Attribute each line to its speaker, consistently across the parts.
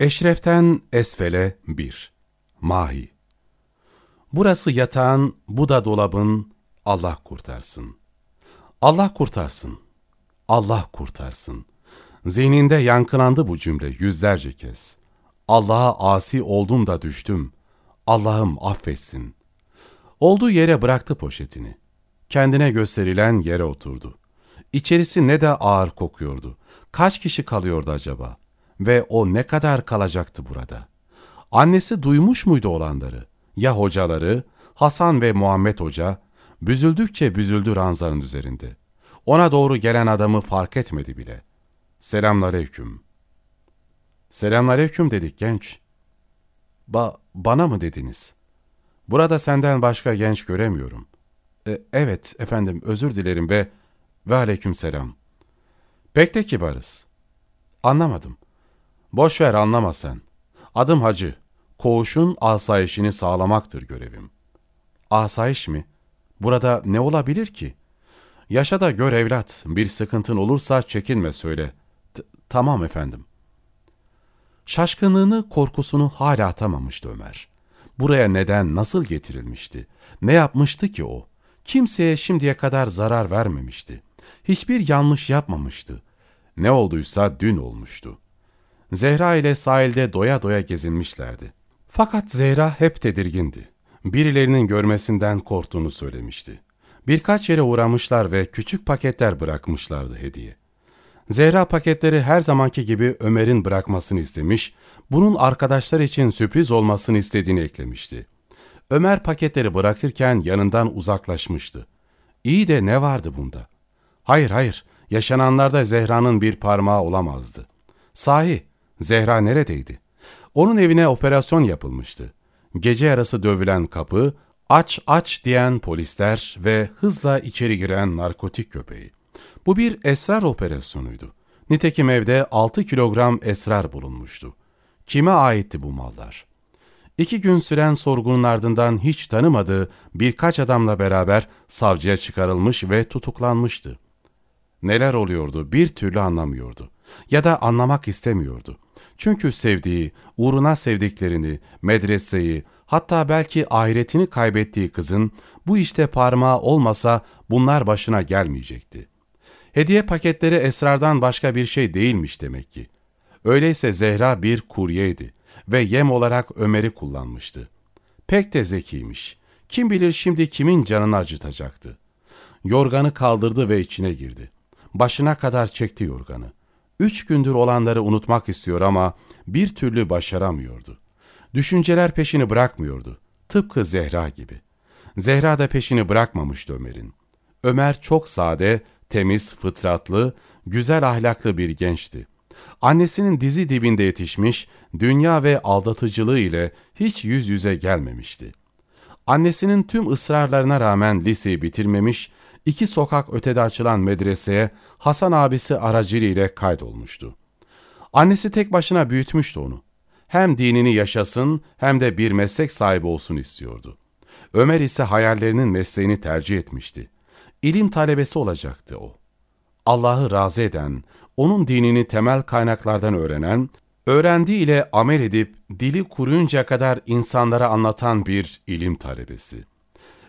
Speaker 1: Eşreften Esfele 1 Mahi Burası yatağın, bu da dolabın, Allah kurtarsın. Allah kurtarsın. Allah kurtarsın. Zihninde yankılandı bu cümle yüzlerce kez. Allah'a asi oldum da düştüm. Allah'ım affetsin. Olduğu yere bıraktı poşetini. Kendine gösterilen yere oturdu. İçerisi ne de ağır kokuyordu. Kaç kişi kalıyordu acaba? Ve o ne kadar kalacaktı burada? Annesi duymuş muydu olanları? Ya hocaları, Hasan ve Muhammed Hoca, büzüldükçe büzüldü ranzanın üzerinde. Ona doğru gelen adamı fark etmedi bile. Selamünaleyküm. Selamünaleyküm dedik genç. Ba bana mı dediniz? Burada senden başka genç göremiyorum. E, evet efendim özür dilerim ve ve aleyküm selam. Pek de kibarız. Anlamadım. Boş ver anlama sen. Adım Hacı. Koğuşun asayişini sağlamaktır görevim. Asayiş mi? Burada ne olabilir ki? Yaşa da gör evlat, bir sıkıntın olursa çekinme söyle. T tamam efendim. Şaşkınlığını, korkusunu hala atamamıştı Ömer. Buraya neden, nasıl getirilmişti? Ne yapmıştı ki o? Kimseye şimdiye kadar zarar vermemişti. Hiçbir yanlış yapmamıştı. Ne olduysa dün olmuştu. Zehra ile sahilde doya doya gezinmişlerdi. Fakat Zehra hep tedirgindi. Birilerinin görmesinden korktuğunu söylemişti. Birkaç yere uğramışlar ve küçük paketler bırakmışlardı hediye. Zehra paketleri her zamanki gibi Ömer'in bırakmasını istemiş, bunun arkadaşlar için sürpriz olmasını istediğini eklemişti. Ömer paketleri bırakırken yanından uzaklaşmıştı. İyi de ne vardı bunda? Hayır hayır, yaşananlarda Zehra'nın bir parmağı olamazdı. Sahi, Zehra neredeydi? Onun evine operasyon yapılmıştı. Gece yarısı dövülen kapı, aç aç diyen polisler ve hızla içeri giren narkotik köpeği. Bu bir esrar operasyonuydu. Nitekim evde 6 kilogram esrar bulunmuştu. Kime aitti bu mallar? İki gün süren sorgunun ardından hiç tanımadığı birkaç adamla beraber savcıya çıkarılmış ve tutuklanmıştı. Neler oluyordu bir türlü anlamıyordu. Ya da anlamak istemiyordu. Çünkü sevdiği, uğruna sevdiklerini, medreseyi, hatta belki ahiretini kaybettiği kızın bu işte parmağı olmasa bunlar başına gelmeyecekti. Hediye paketleri esrardan başka bir şey değilmiş demek ki. Öyleyse Zehra bir kuryeydi ve yem olarak Ömer'i kullanmıştı. Pek de zekiymiş. Kim bilir şimdi kimin canını acıtacaktı. Yorganı kaldırdı ve içine girdi. Başına kadar çekti yorganı. Üç gündür olanları unutmak istiyor ama bir türlü başaramıyordu. Düşünceler peşini bırakmıyordu. Tıpkı Zehra gibi. Zehra da peşini bırakmamıştı Ömer'in. Ömer çok sade, temiz, fıtratlı, güzel ahlaklı bir gençti. Annesinin dizi dibinde yetişmiş, dünya ve aldatıcılığı ile hiç yüz yüze gelmemişti. Annesinin tüm ısrarlarına rağmen liseyi bitirmemiş, iki sokak ötede açılan medreseye Hasan abisi aracılığıyla kaydolmuştu. Annesi tek başına büyütmüştü onu. Hem dinini yaşasın hem de bir meslek sahibi olsun istiyordu. Ömer ise hayallerinin mesleğini tercih etmişti. İlim talebesi olacaktı o. Allah'ı razı eden, onun dinini temel kaynaklardan öğrenen, öğrendiği ile amel edip dili kuruyunca kadar insanlara anlatan bir ilim talebesi.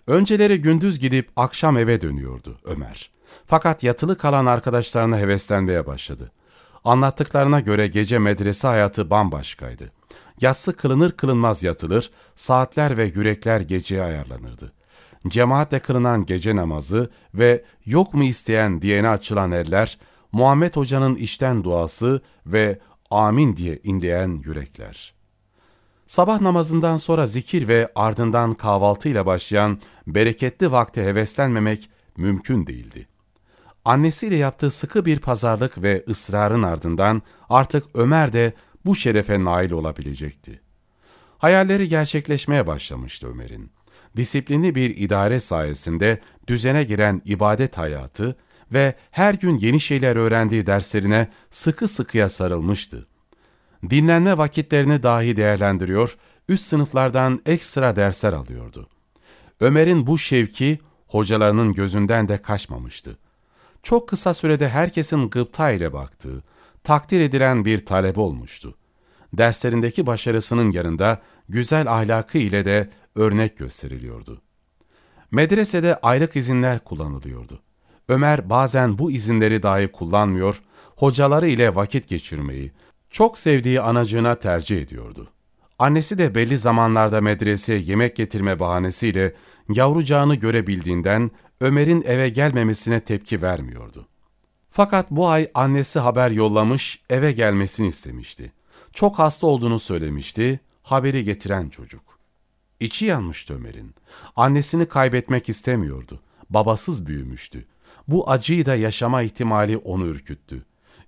Speaker 1: Önceleri gündüz gidip akşam eve dönüyordu Ömer. Fakat yatılı kalan arkadaşlarına heveslenmeye başladı. Anlattıklarına göre gece medrese hayatı bambaşkaydı. Yatsı kılınır kılınmaz yatılır, saatler ve yürekler geceye ayarlanırdı. Cemaatle kılınan gece namazı ve yok mu isteyen diyene açılan eller, Muhammed Hoca'nın işten duası ve amin diye inleyen yürekler. Sabah namazından sonra zikir ve ardından kahvaltıyla başlayan bereketli vakte heveslenmemek mümkün değildi. Annesiyle yaptığı sıkı bir pazarlık ve ısrarın ardından artık Ömer de bu şerefe nail olabilecekti. Hayalleri gerçekleşmeye başlamıştı Ömer'in. Disiplinli bir idare sayesinde düzene giren ibadet hayatı ve her gün yeni şeyler öğrendiği derslerine sıkı sıkıya sarılmıştı. Dinlenme vakitlerini dahi değerlendiriyor, üst sınıflardan ekstra dersler alıyordu. Ömer'in bu şevki hocalarının gözünden de kaçmamıştı. Çok kısa sürede herkesin gıpta ile baktığı, takdir edilen bir talep olmuştu. Derslerindeki başarısının yanında güzel ahlakı ile de örnek gösteriliyordu. Medresede aylık izinler kullanılıyordu. Ömer bazen bu izinleri dahi kullanmıyor, hocaları ile vakit geçirmeyi, çok sevdiği anacığına tercih ediyordu. Annesi de belli zamanlarda medreseye yemek getirme bahanesiyle yavrucağını görebildiğinden Ömer'in eve gelmemesine tepki vermiyordu. Fakat bu ay annesi haber yollamış, eve gelmesini istemişti. Çok hasta olduğunu söylemişti, haberi getiren çocuk. İçi yanmıştı Ömer'in. Annesini kaybetmek istemiyordu. Babasız büyümüştü. Bu acıyı da yaşama ihtimali onu ürküttü.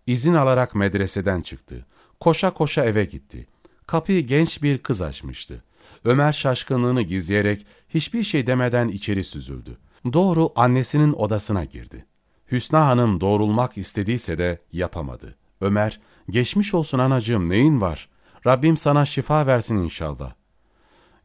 Speaker 1: İzin alarak medreseden çıktı. Koşa koşa eve gitti. Kapıyı genç bir kız açmıştı. Ömer şaşkınlığını gizleyerek hiçbir şey demeden içeri süzüldü. Doğru annesinin odasına girdi. Hüsna Hanım doğrulmak istediyse de yapamadı. Ömer, geçmiş olsun anacığım neyin var? Rabbim sana şifa versin inşallah.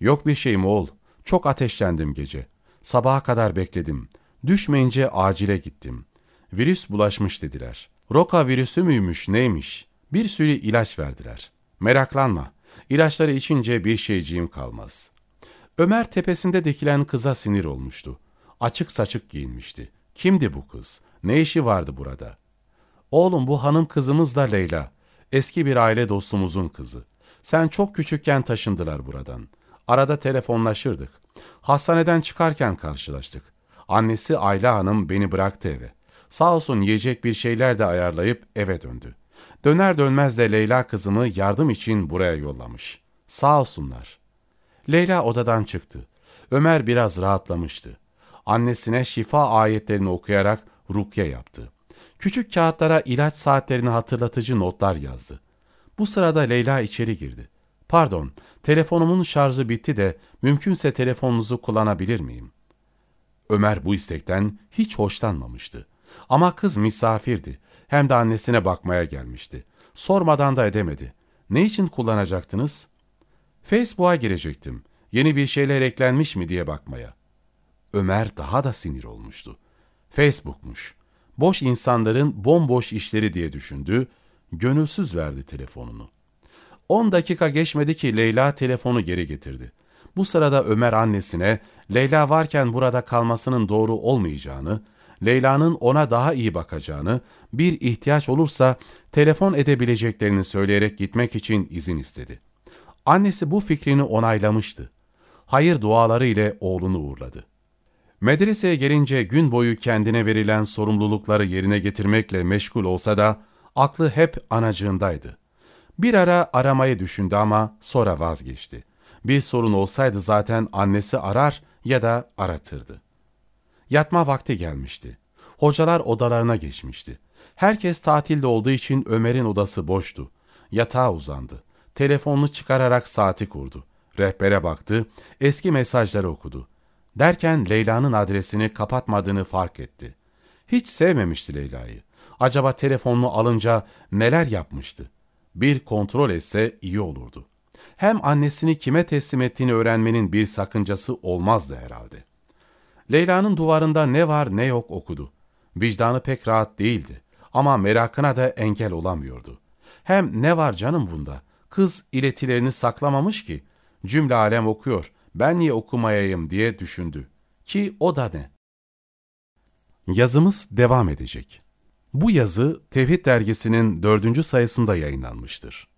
Speaker 1: Yok bir şeyim oğul. Çok ateşlendim gece. Sabaha kadar bekledim. Düşmeyince acile gittim. Virüs bulaşmış dediler. Roka virüsü müymüş neymiş? Bir sürü ilaç verdiler. Meraklanma. İlaçları içince bir şeyciğim kalmaz. Ömer tepesinde dikilen kıza sinir olmuştu. Açık saçık giyinmişti. Kimdi bu kız? Ne işi vardı burada? Oğlum bu hanım kızımız da Leyla. Eski bir aile dostumuzun kızı. Sen çok küçükken taşındılar buradan. Arada telefonlaşırdık. Hastaneden çıkarken karşılaştık. Annesi Ayla Hanım beni bıraktı eve. Sağ olsun yiyecek bir şeyler de ayarlayıp eve döndü. Döner dönmez de Leyla kızımı yardım için buraya yollamış. Sağ olsunlar. Leyla odadan çıktı. Ömer biraz rahatlamıştı. Annesine şifa ayetlerini okuyarak rukye yaptı. Küçük kağıtlara ilaç saatlerini hatırlatıcı notlar yazdı. Bu sırada Leyla içeri girdi. Pardon, telefonumun şarjı bitti de mümkünse telefonunuzu kullanabilir miyim? Ömer bu istekten hiç hoşlanmamıştı. Ama kız misafirdi. Hem de annesine bakmaya gelmişti. Sormadan da edemedi. Ne için kullanacaktınız? Facebook'a girecektim. Yeni bir şeyler eklenmiş mi diye bakmaya. Ömer daha da sinir olmuştu. Facebook'muş. Boş insanların bomboş işleri diye düşündü. Gönülsüz verdi telefonunu. On dakika geçmedi ki Leyla telefonu geri getirdi. Bu sırada Ömer annesine Leyla varken burada kalmasının doğru olmayacağını, Leyla'nın ona daha iyi bakacağını, bir ihtiyaç olursa telefon edebileceklerini söyleyerek gitmek için izin istedi. Annesi bu fikrini onaylamıştı. Hayır duaları ile oğlunu uğurladı. Medreseye gelince gün boyu kendine verilen sorumlulukları yerine getirmekle meşgul olsa da aklı hep anacığındaydı. Bir ara aramayı düşündü ama sonra vazgeçti. Bir sorun olsaydı zaten annesi arar ya da aratırdı. Yatma vakti gelmişti. Hocalar odalarına geçmişti. Herkes tatilde olduğu için Ömer'in odası boştu. Yatağa uzandı. Telefonunu çıkararak saati kurdu. Rehbere baktı, eski mesajları okudu. Derken Leyla'nın adresini kapatmadığını fark etti. Hiç sevmemişti Leyla'yı. Acaba telefonunu alınca neler yapmıştı? Bir kontrol etse iyi olurdu. Hem annesini kime teslim ettiğini öğrenmenin bir sakıncası olmazdı herhalde. Leyla'nın duvarında ne var ne yok okudu. Vicdanı pek rahat değildi ama merakına da engel olamıyordu. Hem ne var canım bunda? Kız iletilerini saklamamış ki. Cümle alem okuyor, ben niye okumayayım diye düşündü. Ki o da ne? Yazımız devam edecek. Bu yazı Tevhid dergisinin dördüncü sayısında yayınlanmıştır.